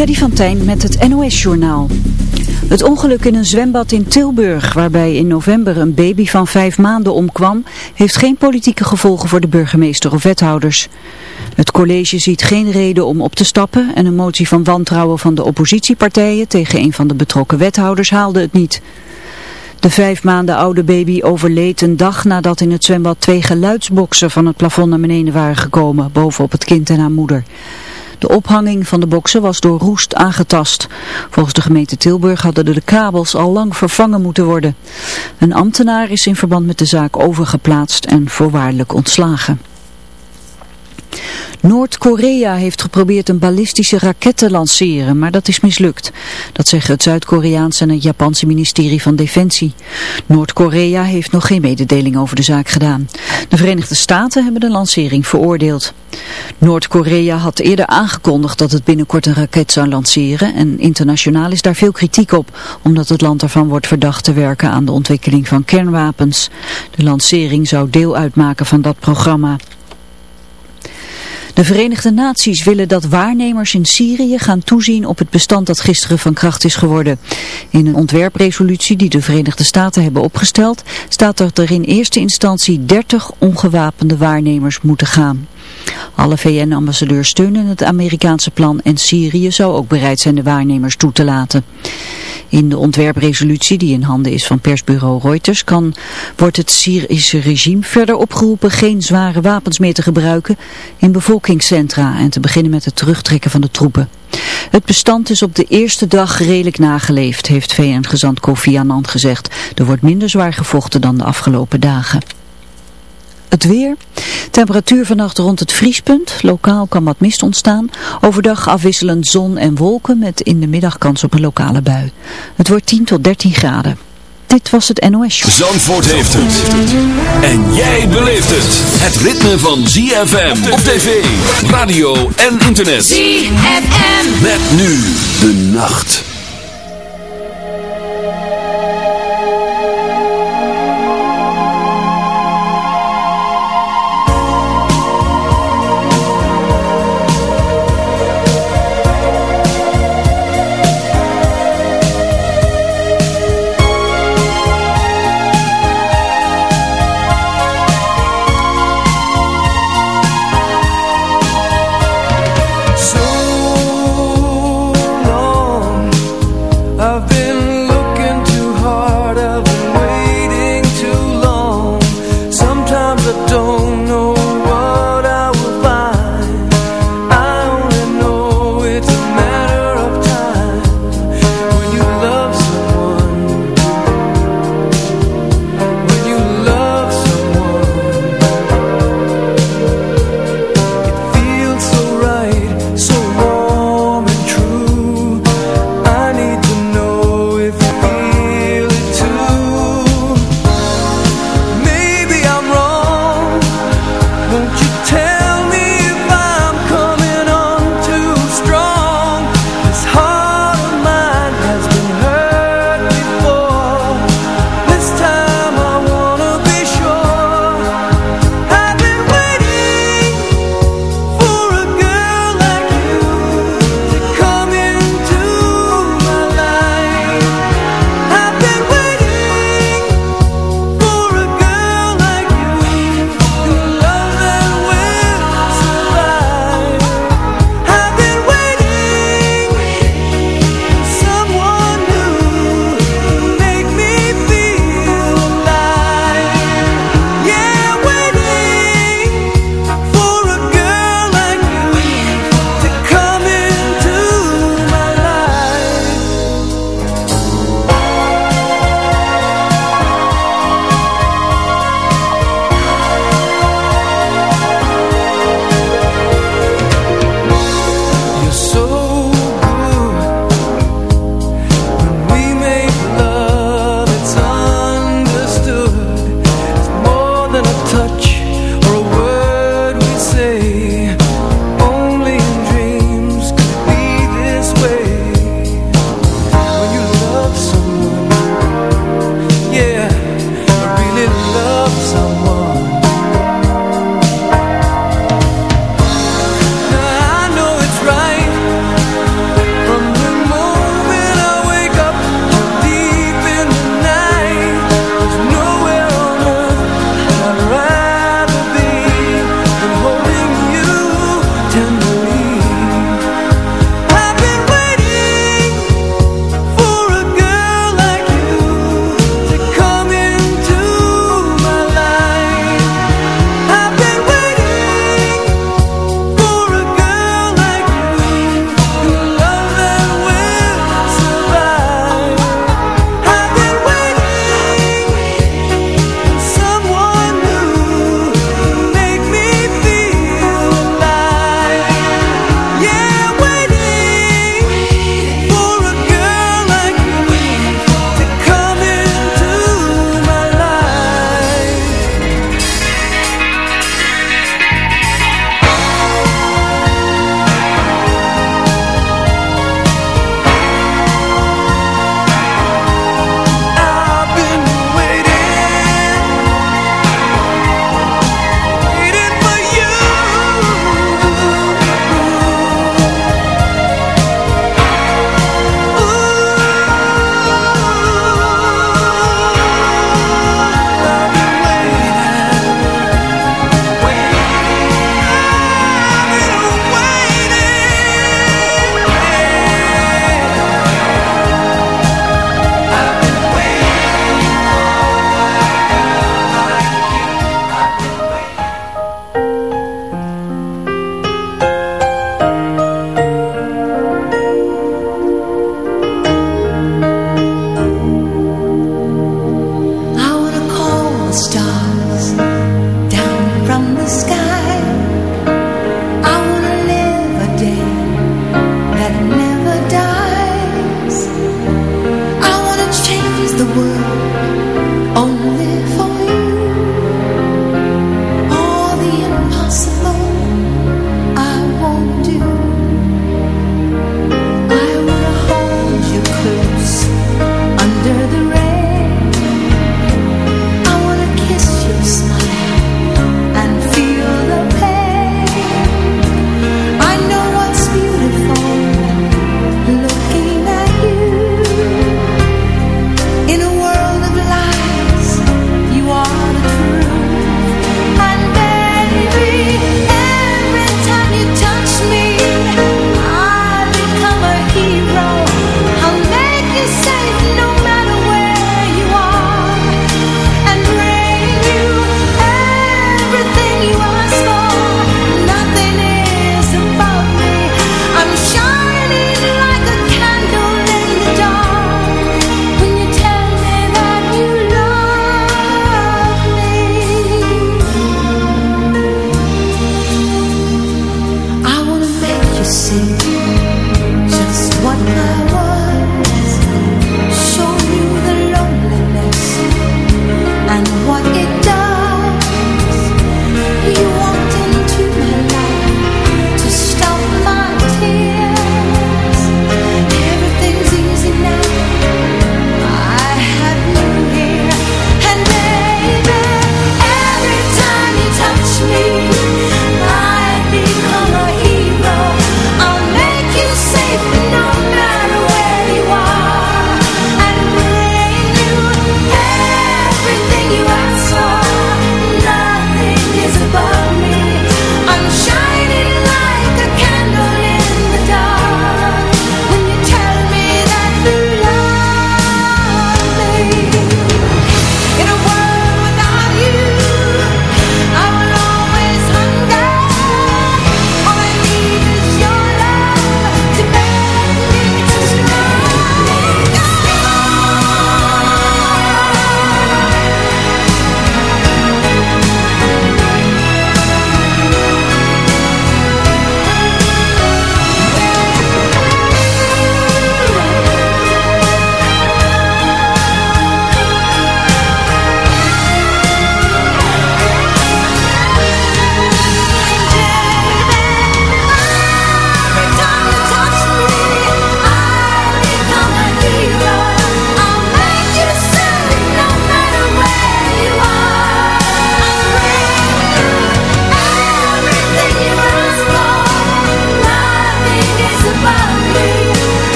Freddy van Tijn met het NOS-journaal. Het ongeluk in een zwembad in Tilburg, waarbij in november een baby van vijf maanden omkwam, heeft geen politieke gevolgen voor de burgemeester of wethouders. Het college ziet geen reden om op te stappen en een motie van wantrouwen van de oppositiepartijen tegen een van de betrokken wethouders haalde het niet. De vijf maanden oude baby overleed een dag nadat in het zwembad twee geluidsboksen van het plafond naar beneden waren gekomen, bovenop het kind en haar moeder. De ophanging van de boksen was door roest aangetast. Volgens de gemeente Tilburg hadden de kabels al lang vervangen moeten worden. Een ambtenaar is in verband met de zaak overgeplaatst en voorwaardelijk ontslagen. Noord-Korea heeft geprobeerd een ballistische raket te lanceren, maar dat is mislukt. Dat zeggen het Zuid-Koreaanse en het Japanse ministerie van Defensie. Noord-Korea heeft nog geen mededeling over de zaak gedaan. De Verenigde Staten hebben de lancering veroordeeld. Noord-Korea had eerder aangekondigd dat het binnenkort een raket zou lanceren en internationaal is daar veel kritiek op, omdat het land ervan wordt verdacht te werken aan de ontwikkeling van kernwapens. De lancering zou deel uitmaken van dat programma. De Verenigde Naties willen dat waarnemers in Syrië gaan toezien op het bestand dat gisteren van kracht is geworden. In een ontwerpresolutie die de Verenigde Staten hebben opgesteld staat dat er in eerste instantie 30 ongewapende waarnemers moeten gaan. Alle VN-ambassadeurs steunen het Amerikaanse plan en Syrië zou ook bereid zijn de waarnemers toe te laten. In de ontwerpresolutie die in handen is van persbureau Reuters kan, wordt het Syrische regime verder opgeroepen geen zware wapens meer te gebruiken in bevolkingscentra en te beginnen met het terugtrekken van de troepen. Het bestand is op de eerste dag redelijk nageleefd, heeft VN-gezant Kofi Annan gezegd. Er wordt minder zwaar gevochten dan de afgelopen dagen. Het weer. Temperatuur vannacht rond het vriespunt. Lokaal kan wat mist ontstaan. Overdag afwisselend zon en wolken met in de middag kans op een lokale bui. Het wordt 10 tot 13 graden. Dit was het NOS Show. Zandvoort heeft het. En jij beleeft het. Het ritme van ZFM op tv, radio en internet. ZFM. Met nu de nacht.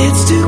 It's too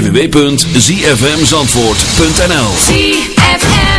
www.zfmzandvoort.nl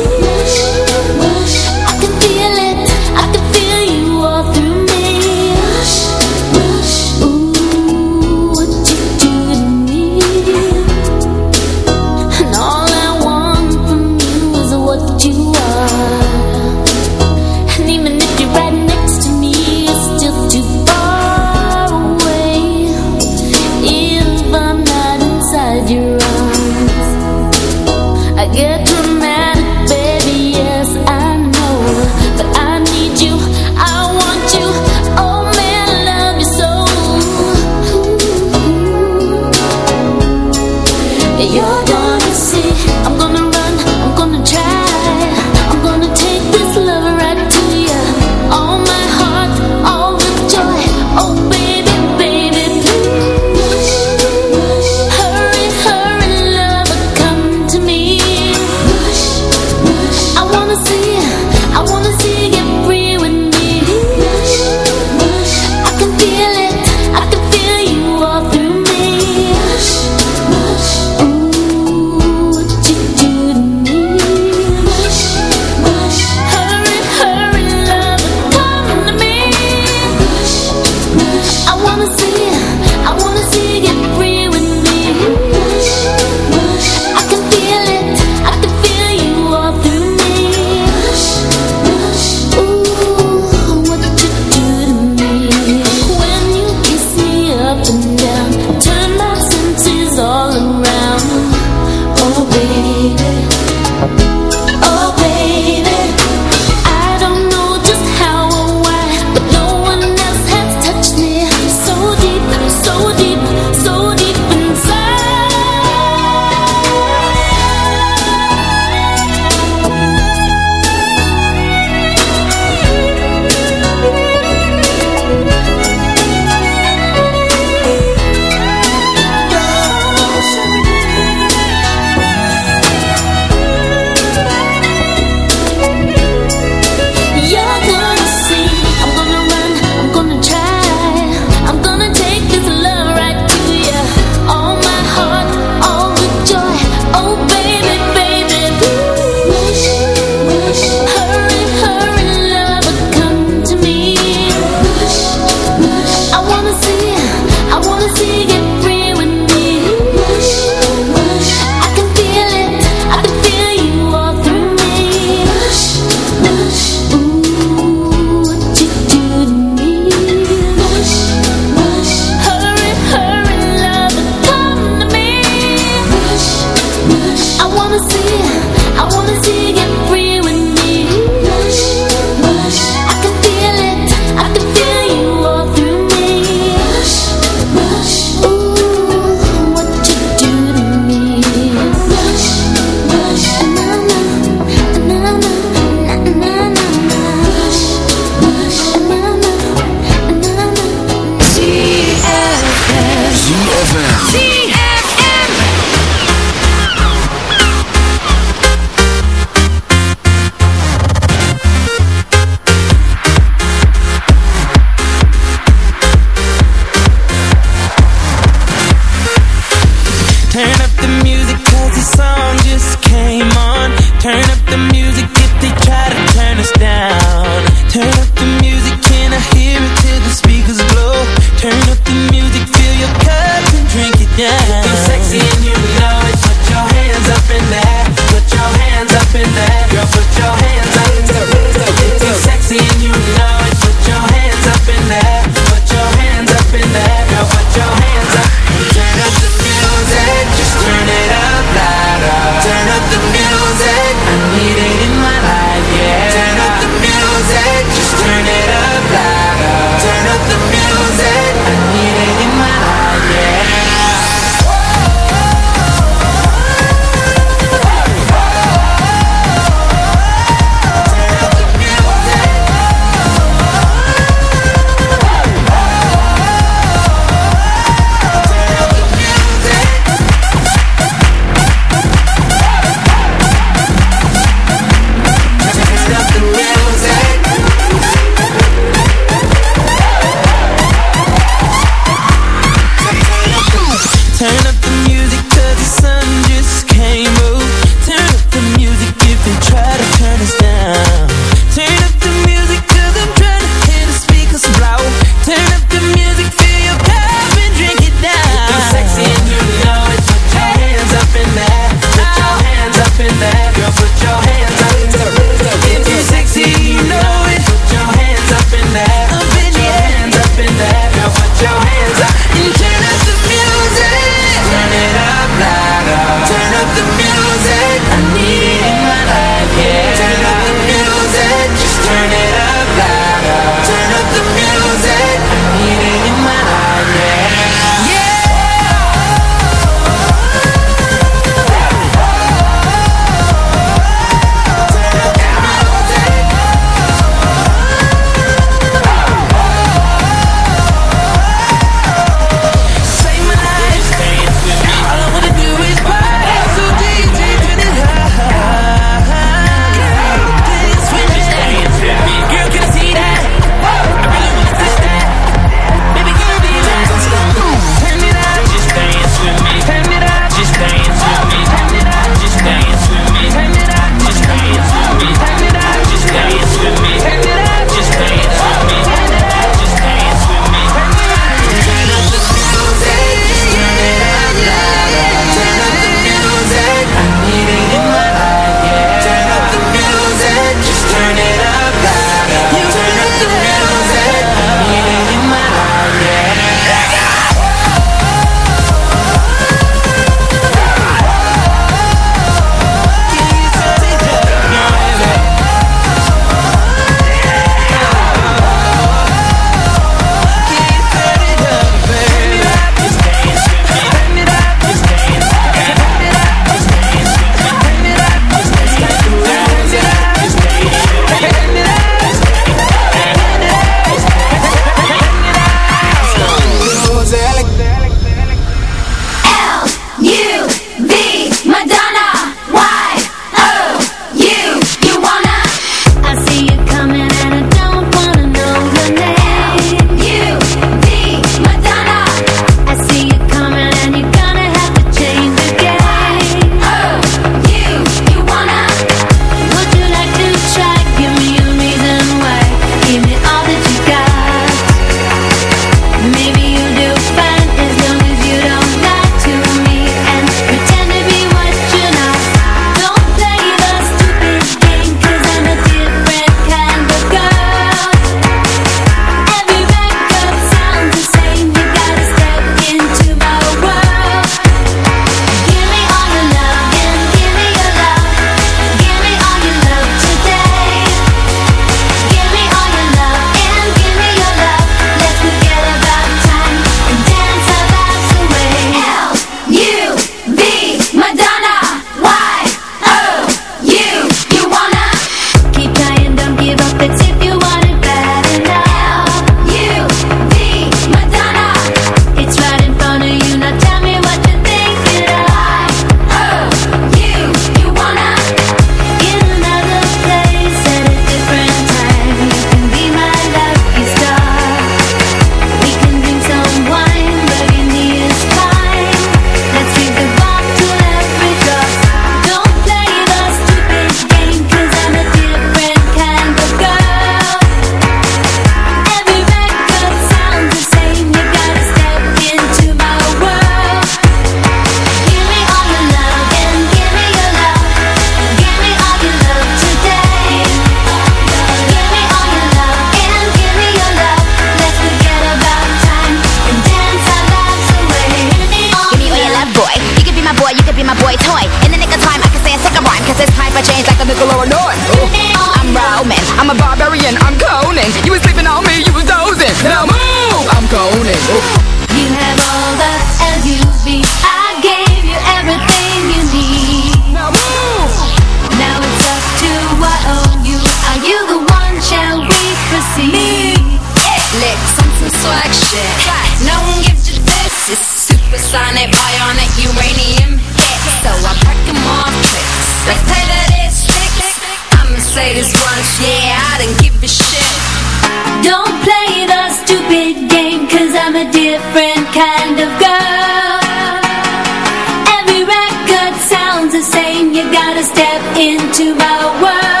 step into my world.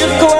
you go